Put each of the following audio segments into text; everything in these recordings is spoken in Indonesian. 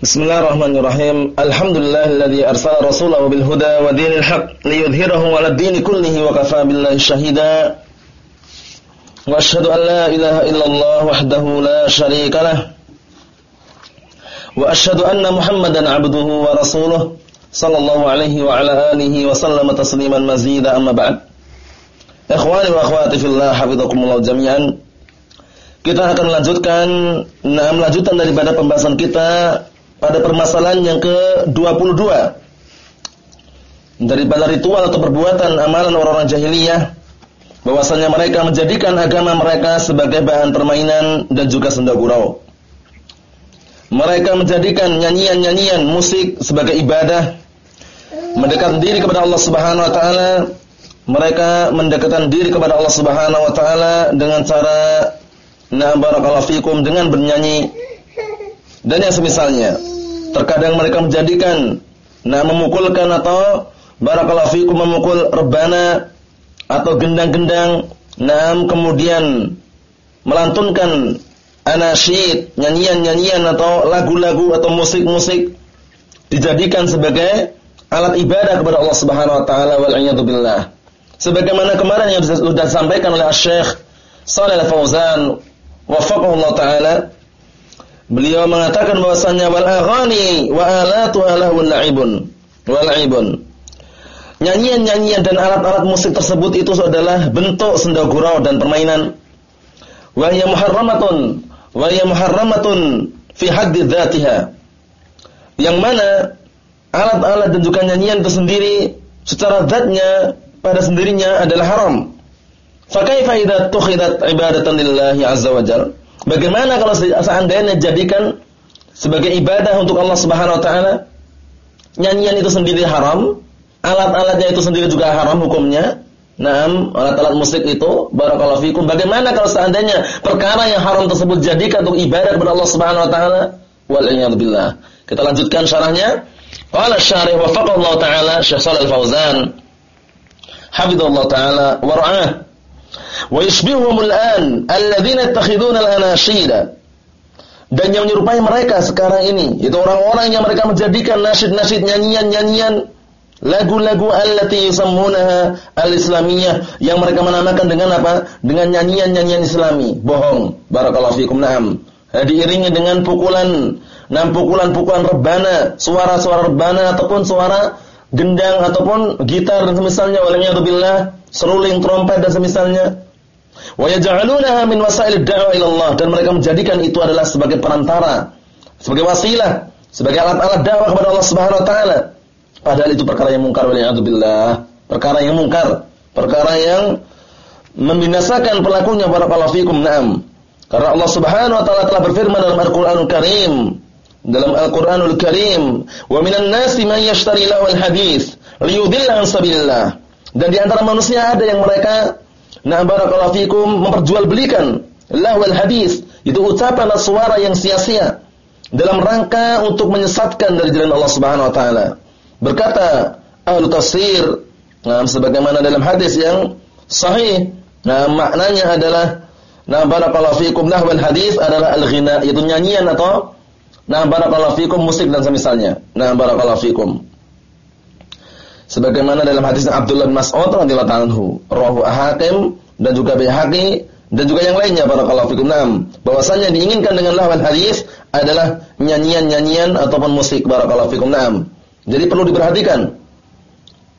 Bismillahirrahmanirrahim. Alhamdulillahilladzi arsala rasulahu bil huda wa dinil haqq liyudhhirahu 'ala ad-din kullihi wa kafaa billahi shahida. Wa asyhadu an la ilaha illallah wahdahu la syarika lah. Wa asyhadu anna Muhammadan 'abduhu wa rasuluh sallallahu alaihi wa ala alihi wa sallama tasliman mazida amma ba'd. Ikhwani wa akhwati fillah, hafizakumullah jami'an. Kita akan lanjutkan nah lanjutan daripada pembahasan kita pada permasalahan yang ke-22 daripada ritual atau perbuatan amalan orang-orang jahiliyah bahwasanya mereka menjadikan agama mereka sebagai bahan permainan dan juga senda gurau. Mereka menjadikan nyanyian-nyanyian musik sebagai ibadah, mendekat diri kepada Allah Subhanahu wa taala. Mereka mendekatkan diri kepada Allah Subhanahu wa taala dengan cara na barakallahu fikum dengan bernyanyi dan yang semisalnya. Terkadang mereka menjadikan nah memukulkan atau barakallahu fikum memukul rebana atau gendang-gendang nah kemudian melantunkan anasyid, nyanyian-nyanyian atau lagu-lagu atau musik-musik dijadikan sebagai alat ibadah kepada Allah Subhanahu wa taala wal billah. Sebagaimana kemarin yang sudah disampaikan oleh Syekh Shalal Fauzan wafaqahu taala Beliau mengatakan bahwasanya wal aghani wa alatuha lahun la'ibun wa la'ibun. Nyanyian-nyanyian dan alat-alat musik tersebut itu adalah bentuk senda gurau dan permainan. Wa hiya muharramatun wa hiya muharramatun fi haddi dzatiha. Yang mana alat-alat dan juga nyanyian itu sendiri secara zatnya pada sendirinya adalah haram. Fa kaifa idza tukhidat ibadatan lillahi azza wa jalla? Bagaimana kalau seandainya jadikan sebagai ibadah untuk Allah Subhanahu wa taala? Nyanyian itu sendiri haram, alat-alatnya itu sendiri juga haram hukumnya. Naam, alat-alat musik itu barakallahu fikum. Bagaimana kalau seandainya perkara yang haram tersebut jadikan untuk ibadah kepada Allah Subhanahu wa taala? Wal. Kita lanjutkan syarahnya. Qala syarih wafaqallahu taala Syekh Shalal Fauzan. Hafizallahu taala wa ra'ah. Yashbihuhumul an alladzina yattakhiduna al-anashida. Dan yang menyerupai mereka sekarang ini itu orang-orang yang mereka menjadikan nasyid-nasyid nyanyian-nyanyian lagu-lagu allati yusammunaha al-islamiyah yang mereka menamakan dengan apa? Dengan nyanyian-nyanyian Islami. Bohong. Barakallahu fikum. Naam. Diiringi dengan pukulan, enam pukulan-pukulan rebana, suara-suara rebana ataupun suara gendang ataupun gitar dan semisalnya billah, seruling trompet dan semisalnya wa yaj'alunaha min wasail da'wah ila Allah dan mereka menjadikan itu adalah sebagai perantara, sebagai wasilah, sebagai alat-alat dakwah kepada Allah Subhanahu wa taala. Padahal itu perkara yang mungkar billah, perkara yang mungkar, perkara yang membinasakan pelakunya para fikum na'am. Karena Allah Subhanahu wa taala telah berfirman dalam Al-Qur'anul Karim dalam Al-Qur'anul Karim, "Wa minan nasi man yashtari lahul hadits liyudilla an sabilillah." Dan di antara manusia ada yang mereka na barakallahu fikum memperjualbelikan lahul hadis, itu ucapan suara yang sia-sia dalam rangka untuk menyesatkan dari jalan Allah Subhanahu wa taala. Berkata ahli tafsir, nah, sebagaimana dalam hadis yang sahih, nah maknanya adalah nah barakallahu fikum lahul hadis adalah al-ghina, itu nyanyian atau Nah, barakallahu fikum musik dan semisalnya. Nah, barakallahu fikum. Sebagaimana dalam hadis Abdullah bin Mas'ud radhiyallahu anhu, rawahu Hakim dan juga Baihaqi dan juga yang lainnya barakallahu fikum. Naam, bahwasanya diinginkan dengan lawan hadis adalah nyanyian-nyanyian ataupun musik barakallahu fikum. Naam. Jadi perlu diperhatikan.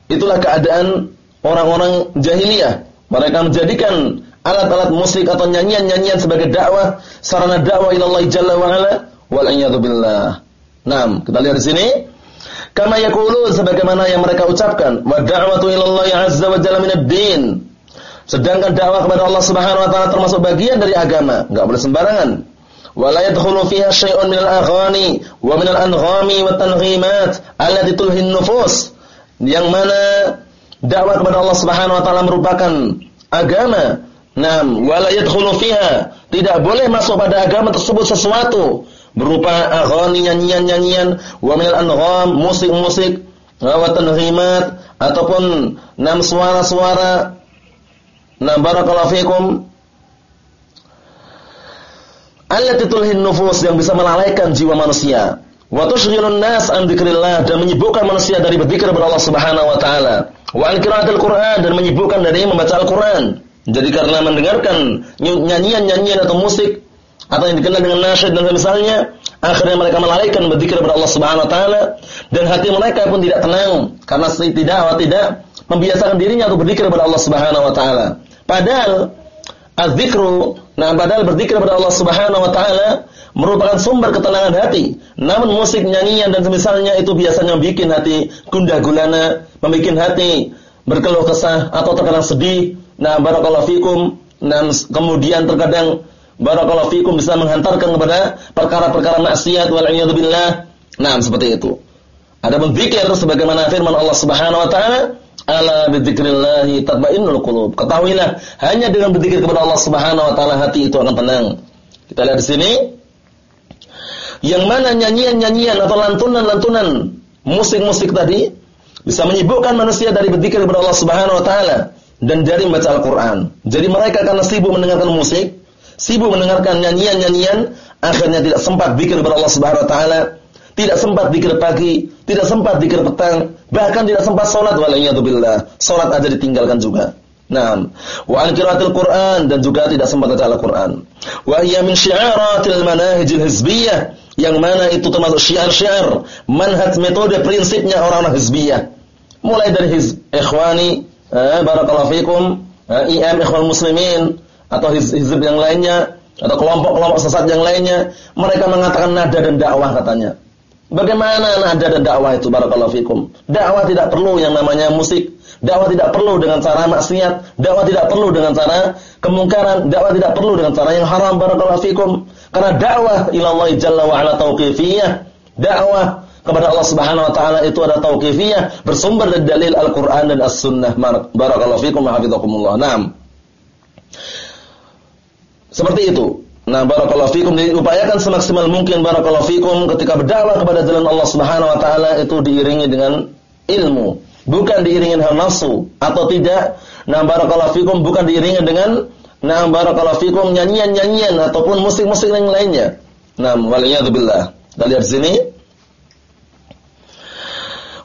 Itulah keadaan orang-orang jahiliyah. Mereka menjadikan alat-alat musik atau nyanyian-nyanyian sebagai dakwah, sarana dakwah ila Allah Jalla wa ala Wal billah. Kita lihat di sini. Kama yaqulun sebagaimana yang mereka ucapkan, wa da'watu ila azza wa jalla minad din. Sedangkan dakwah kepada Allah Subhanahu wa taala termasuk bagian dari agama, enggak boleh sembarangan. Wa la yadkhulu fiha syai'un minal aghani wa minal anghami wat tanghimat allati tulhin nufus. Yang mana dakwah kepada Allah Subhanahu wa taala merupakan agama. Naam, wa la yadkhulu fiha tidak boleh masuk pada agama tersebut sesuatu berupa aghani nyanyian-nyanyian wa minal musik-musik wa tanhimat ataupun nam suara-suara. Nam barakallahu fikum. Allati tulhin nufus yang bisa melalaikan jiwa manusia. Wa tushghilun nas an dzikrillah dan menyibukkan manusia dari berzikir kepada Allah Subhanahu wa taala. Wa an Qur'an dan menyibukkan dari membaca Al-Qur'an. Jadi karena mendengarkan nyanyian-nyanyian atau musik atau yang dikenal dengan nasyid dan misalnya akhirnya mereka melalaikan berzikir kepada Allah Subhanahu wa taala dan hati mereka pun tidak tenang karena tidak atau tidak membiasakan dirinya untuk berzikir kepada Allah Subhanahu wa taala padahal az-zikru nah padahal berzikir kepada Allah Subhanahu wa taala merupakan sumber ketenangan hati. Namun musik, nyanyian dan semisalnya itu biasanya membuat hati gundah gulana, membuat hati berkeluh kesah atau terkadang sedih. Nah, barakallahu fikum. Nah, kemudian terkadang barakallahu fikum bisa menghantarkan kepada perkara-perkara maksiat wal billah. Nah, seperti itu. Ada berzikir sebagaimana firman Allah Subhanahu wa taala, "Ala bidzikrillah tatmainnul qulub." Ketahuilah, hanya dengan berzikir kepada Allah Subhanahu wa taala hati itu akan tenang. Kita lihat di sini yang mana nyanyian-nyanyian atau lantunan-lantunan musik-musik tadi bisa menyibukkan manusia dari berzikir kepada Allah Subhanahu wa taala dan dari membaca Al-Qur'an. Jadi mereka karena sibuk mendengarkan musik, sibuk mendengarkan nyanyian-nyanyian, akhirnya tidak sempat zikir kepada Allah Subhanahu wa taala, tidak sempat zikir pagi, tidak sempat zikir petang, bahkan tidak sempat salat billah. Salat aja ditinggalkan juga. Naam. Wa an qiraatil Qur'an dan juga tidak sempat baca Al-Qur'an. Wa hiya min syi'aratil manahijil hizbiyah yang mana itu termasuk syiar-syiar, manhaj metode prinsipnya orang-orang hizbiyah. Mulai dari hizb ikhwani, eh, barakallahu fikum, eh, IM ikhwan muslimin atau hizb yang lainnya atau kelompok-kelompok sesat yang lainnya, mereka mengatakan nada dan dakwah katanya. Bagaimana nada dan dakwah itu barakallahu fikum? Dakwah tidak perlu yang namanya musik, dakwah tidak perlu dengan cara maksiat, dakwah tidak perlu dengan cara kemungkaran, dakwah tidak perlu dengan cara yang haram barakallahu fikum. Karena dakwah ilallah jalla wa ala tauqifiyah. Dakwah kepada Allah Subhanahu wa taala itu ada tauqifiyah bersumber dari dalil Al-Qur'an dan As-Sunnah. Barakallahu fikum wa hafizakumullah. Naam. Seperti itu. Nah, barakallahu fikum diupayakan semaksimal mungkin barakallahu fikum ketika berdakwah kepada jalan Allah Subhanahu wa taala itu diiringi dengan ilmu, bukan diiringi dengan nafsu atau tidak. Nah, barakallahu fikum bukan diiringi dengan Nah, barakallahu fikum nyanyian-nyanyian ataupun musik-musik yang lainnya. Nah, waliyadzubillah. Kita lihat sini.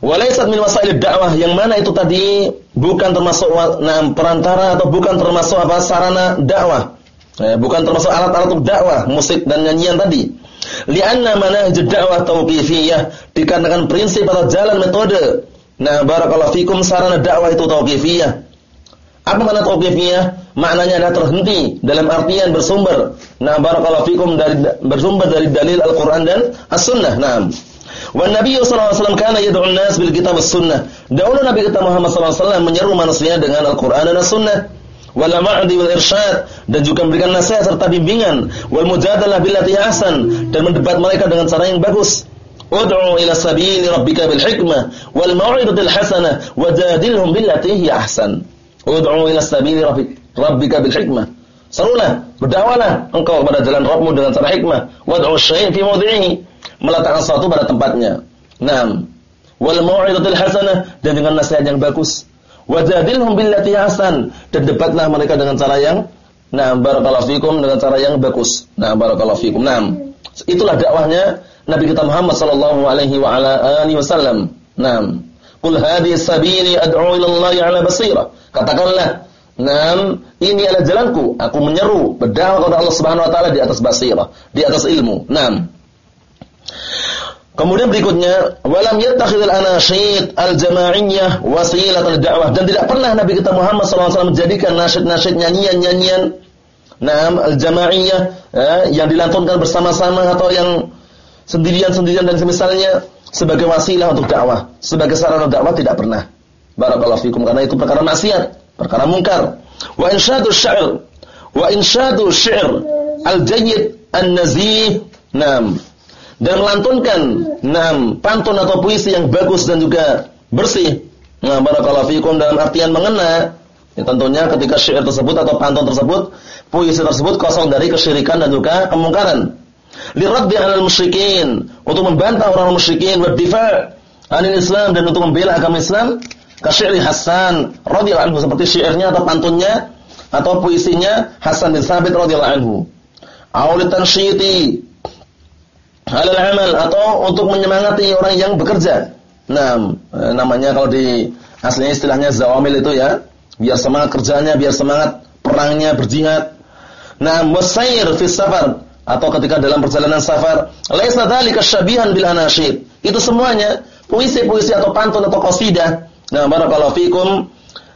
Walaysat min wasail dakwah yang mana itu tadi bukan termasuk nah, perantara atau bukan termasuk apa sarana dakwah. Eh, bukan termasuk alat-alat dakwah, musik dan nyanyian tadi. Lianna manhaj dakwah tauqifiyah dikarenakan prinsip atau jalan metode. Nah, barakallahu fikum sarana dakwah itu tauqifiyah. Apa makna tauqifiyah? maknanya adalah terhenti dalam artian bersumber. Nah, barakallahu fikum dari bersumber dari dalil Al-Qur'an dan As-Sunnah. Naam. Wan Nabi sallallahu alaihi wasallam kana yad'u an-nas bil kitab was-sunnah. Dahulu Nabi kita Muhammad sallallahu alaihi wasallam menyeru manusia dengan Al-Qur'an dan As-Sunnah. Wal ma'di wal irsyad dan juga memberikan nasihat serta bimbingan wal mujadalah billati ahsan dan mendebat mereka dengan cara yang bagus. Ud'u ila sabili rabbika bil hikmah wal mau'izatil hasanah wajadilhum billati hi ahsan. Ud'u ila sabili rabbika bil hikmah. Serulah, berdakwahlah engkau kepada jalan Rabbmu dengan cara hikmah. Wad'u syai' fi mawdhi'ihi. Meletakkan sesuatu pada tempatnya. Naam. Wal mau'izatil hasanah dan dengan nasihat yang bagus. Wajadilhum billati hasan dan debatlah mereka dengan cara yang Naam barakallahu fikum dengan cara yang bagus. Naam barakallahu fikum. Naam. Itulah dakwahnya Nabi kita Muhammad sallallahu alaihi wa ala alihi wasallam. Naam. Qul hadhihi sabili ad'u ila Allah ala basira. Katakanlah Nam, ini adalah jalanku. Aku menyeru berdakwah kepada Allah Subhanahu wa taala di atas basirah, di atas ilmu. Nam. Kemudian berikutnya, walam yattakhidul anasyid al-jama'iyyah wasilatan dakwah dan tidak pernah Nabi kita Muhammad SAW menjadikan nasyid-nasyid nyanyian-nyanyian. Naam al-jama'iyyah eh, yang dilantunkan bersama-sama atau yang sendirian-sendirian dan semisalnya sebagai wasilah untuk dakwah, sebagai sarana dakwah tidak pernah. Barakallahu fikum karena itu perkara maksiat perkara mungkar. Wa insyadu syair wa insyadu syair al-jayyid an-nazih. Nam dan melantunkan nam pantun atau puisi yang bagus dan juga bersih. Nah, barakallahu fikum dalam artian mengena ya, tentunya ketika syair tersebut atau pantun tersebut, puisi tersebut kosong dari kesyirikan dan juga kemungkaran. Liraddi 'alal musyrikin, untuk membantah orang musyrikin wa Islam dan untuk membela agama Islam Kasyiri Hasan radhiyallahu anhu seperti syairnya atau pantunnya atau puisinya Hasan bin Sabit radhiyallahu anhu. Aulit tansyiti halal amal atau untuk menyemangati orang yang bekerja. Nah, namanya kalau di aslinya istilahnya zawamil itu ya, biar semangat kerjanya, biar semangat perangnya, berjihad. Nah, musair fi safar atau ketika dalam perjalanan safar, laisa dzalika syabihan bil anasyid. Itu semuanya puisi-puisi atau pantun atau qasidah. Nah, barakallahu fikum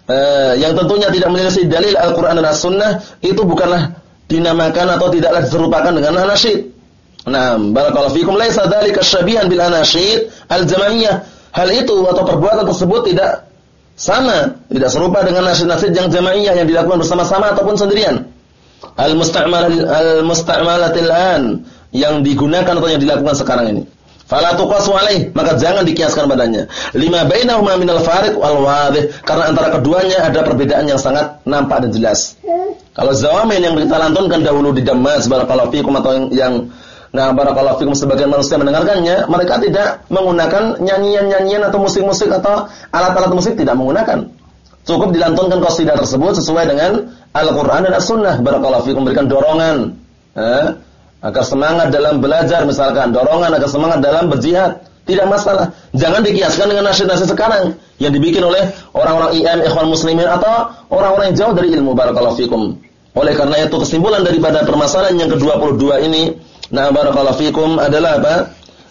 eh, yang tentunya tidak menyelisih dalil Al-Qur'an dan As-Sunnah itu bukanlah dinamakan atau tidaklah diserupakan dengan anasyid. Nah, barakallahu fikum laisa dzalika syabihan bil anasyid al-jamaiyah. Hal itu atau perbuatan tersebut tidak sama, tidak serupa dengan nasyid-nasyid yang jamaiyah yang dilakukan bersama-sama ataupun sendirian. Al-musta'mal al-musta'malatil an yang digunakan atau yang dilakukan sekarang ini. Fala tuqasu maka jangan dikiaskan padanya. Lima bainahuma minal fariq wal wadih, karena antara keduanya ada perbedaan yang sangat nampak dan jelas. Kalau zawamin yang kita lantunkan dahulu di Damas barakallahu fikum atau yang, yang nah barakallahu fikum sebagian manusia mendengarkannya, mereka tidak menggunakan nyanyian-nyanyian atau musik-musik atau alat-alat musik tidak menggunakan. Cukup dilantunkan qasidah tersebut sesuai dengan Al-Qur'an dan As-Sunnah barakallahu fikum memberikan dorongan. Eh? agar semangat dalam belajar misalkan, dorongan agar semangat dalam berjihad, tidak masalah. Jangan dikiaskan dengan nasyid-nasyid sekarang yang dibikin oleh orang-orang IM, ikhwan muslimin atau orang-orang yang jauh dari ilmu barakallahu fikum. Oleh karena itu kesimpulan daripada permasalahan yang ke-22 ini, nah barakallahu fikum adalah apa?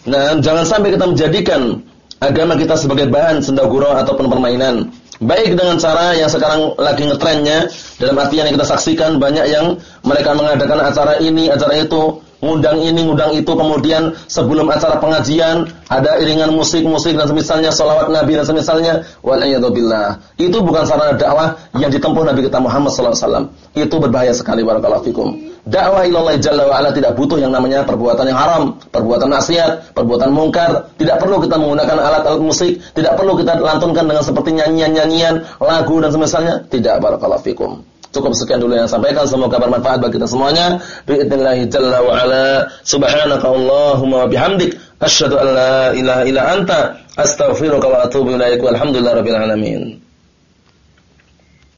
Nah, jangan sampai kita menjadikan agama kita sebagai bahan senda gurau ataupun permainan. Baik dengan cara yang sekarang lagi ngetrennya, dalam artian yang kita saksikan banyak yang mereka mengadakan acara ini, acara itu, ngundang ini, ngundang itu, kemudian sebelum acara pengajian ada iringan musik-musik dan semisalnya salawat Nabi dan semisalnya billah. Itu bukan sarana dakwah yang ditempuh Nabi kita Muhammad sallallahu alaihi. Itu berbahaya sekali barakallahu fikum. Dakwah ilallah jalla wa tidak butuh yang namanya perbuatan yang haram, perbuatan maksiat, perbuatan mungkar. Tidak perlu kita menggunakan alat-alat musik, tidak perlu kita lantunkan dengan seperti nyanyian-nyanyian, lagu dan semisalnya. Tidak barakallahu fikum. Cukup sekian dulu yang sampaikan semoga bermanfaat bagi kita semuanya. Biidznillah jalla wa ala subhanaka Allahumma wa bihamdik asyhadu an la ilaha illa anta astaghfiruka wa atubu ilaik. Walhamdulillahirabbil alamin.